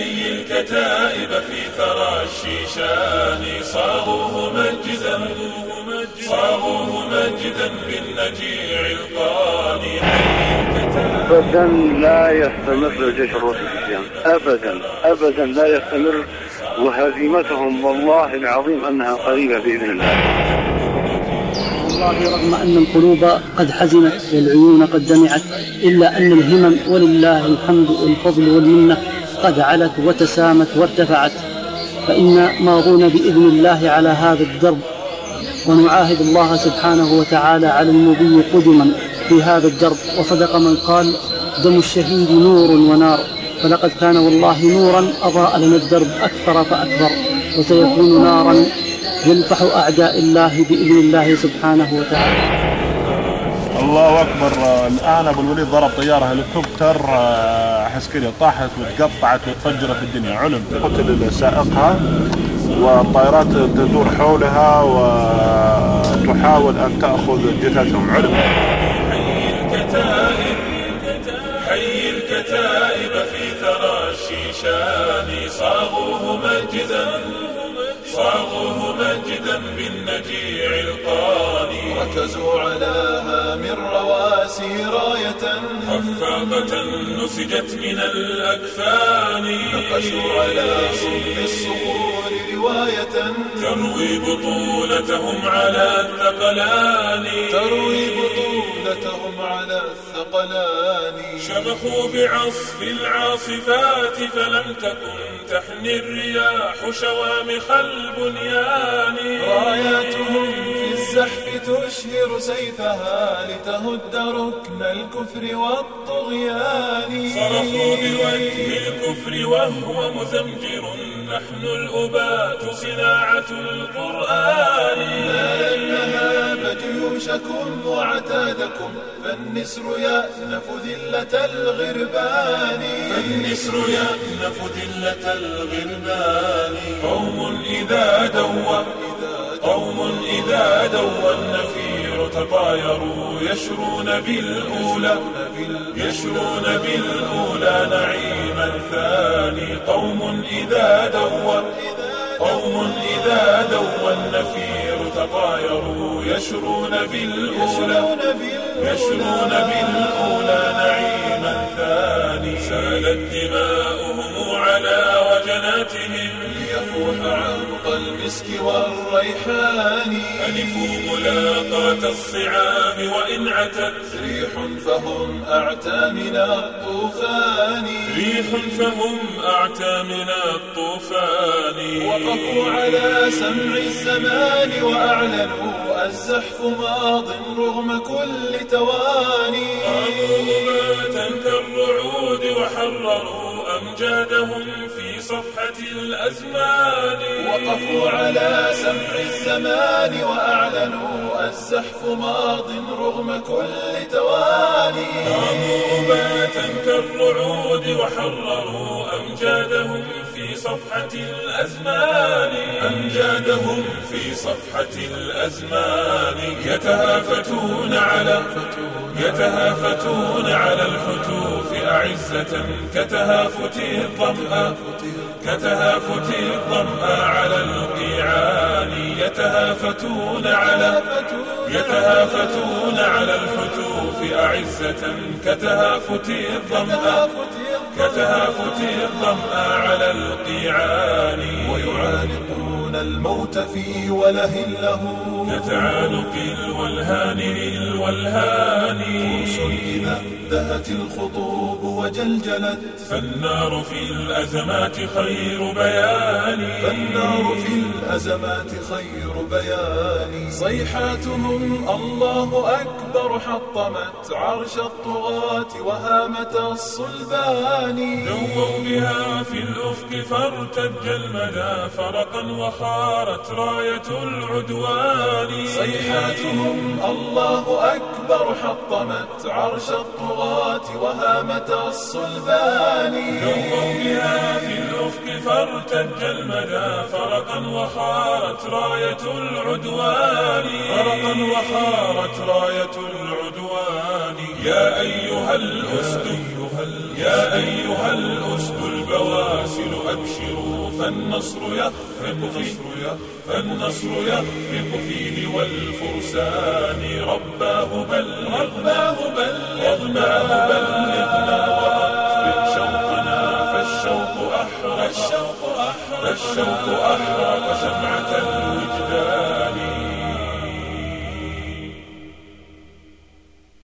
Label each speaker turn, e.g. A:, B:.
A: حي الكتائب في ثرى الشيشان صاغوه مجدا صاغوه مجدا بالنجيع القاني. حي الكتائب
B: ابدا لا يستمر الجيش الروسي في الصيام ابدا ابدا لا يستمر. وهزيمتهم والله العظيم أنها قريبة بإذن الله.
C: والله رغم أن القلوب قد حزنت والعيون قد دمعت إلا أن الهمم ولله الحمد والفضل والمنة. قد علت وتسامت وارتفعت فإنا ماضون بإذن الله على هذا الدرب ونعاهد الله سبحانه وتعالى على المضي قدما في هذا الدرب. وصدق من قال دم الشهيد نور ونار فلقد كان والله نورا أضاء لنا الدرب أكثر فأكبر وسيكون نارا يلفح أعداء الله بإذن الله سبحانه وتعالى.
D: الله أكبر. آه، الآن أبو الوليد ضرب طيارة هليكوبتر آه، عسكريه طاحت وتقطعت وتفجرت الدنيا. علم. قتل سائقها والطائرات تدور حولها وتحاول أن تأخذ جثثهم. علم.
A: حي الكتائب حي الكتائب في ثرى الشيشان صاغوه مجدا صاغوه مجدا بالنجيع القاني.
E: ركزوا على الرواسي راية.
A: خفاقة نسجت من الأكفان.
E: نقشوا على صلب الصخور رواية.
A: تروي بطولتهم على الثقلان.
E: تروي بطولتهم على الثقلان.
A: شبحوا بعصف العاصفات فلم تكن تحني الرياح شوامخ البنيان.
E: راياتهم في الزحف تشهر سيفها لتهد ركن الكفر والطغيان.
A: صرخوا بوجه الكفر وهو مزمجر. نحن الأباة صناعة القرآن.
E: لا نهاب جيوشكم وعتادكم. فالنسر يأنف ذلة الغربان.
A: فالنسر يأنف ذلة الغربان. قوم إذا دوى قوم إذا دوى تطايروا يشرون بالأولى يشرون بالأولى نعيما ثاني. قوم إذا دوى قوم إذا دوى النفير تطايروا يشرون بالأولى يشرون بالأولى نعيما ثاني. سالت دماؤهم على وجناتهم
E: ليفوح عنق المسك والريحان.
A: ألفوا ملاقاة الصعاب وإن عتت.
E: ريح فهم أعتى من الطوفان.
A: ريح فهم أعتى من الطوفان.
E: وقفوا على سمع الزمان وأعلنوا الزحف ماض رغم كل تواني.
A: وحرروا أمجادهم في صفحة الأزمان.
E: وقفوا على سمع الزمان وأعلنوا الزحف ماض رغم كل تواني.
A: قاموا ماتا كالرعود وحرروا أمجادهم في صفحة الأزمان. أمجادهم في صفحة الأزمان. يتهافتون على يتهافتون على الحتوف أعزة كتهافت الظمأ كتهافت الظمأ على القيعان يتهافتون على يتهافتون على الحتوف أعزة كتهافت الظمأ كتهافت الظمأ على القيعان.
E: ويعانقون الموت في وله له.
A: كتعانق الولهان للولهان
E: فرس إذا دهت الخطوب وجلجلت.
A: فالنار في الأزمات خير بيان.
E: فالنار في الأزمات خير بيان. صيحاتهم الله أكبر حطمت عرش الطغاة وهامة الصلبان.
A: دووا بها في الأفق فارتج المدى فرقا وخارت راية العدوان.
E: صيحاتهم الله أكبر حطمت عرش الطغاة وهامة الصلبان.
A: دووا بها في الأفق فارتج المدى فرقا وخارت راية العدوان. فرقا وخارت راية العدوان. يا أيها الأسد. يا أيها الأسد البواسل أبشروا فالنصر يخفق فيه فالنصر يخفق فيه والفرسان. رباه بل رباه بل رباه بلغنا وأطفئ شوقنا فالشوق أحرق فالشوق أحرق. أحرق شمعا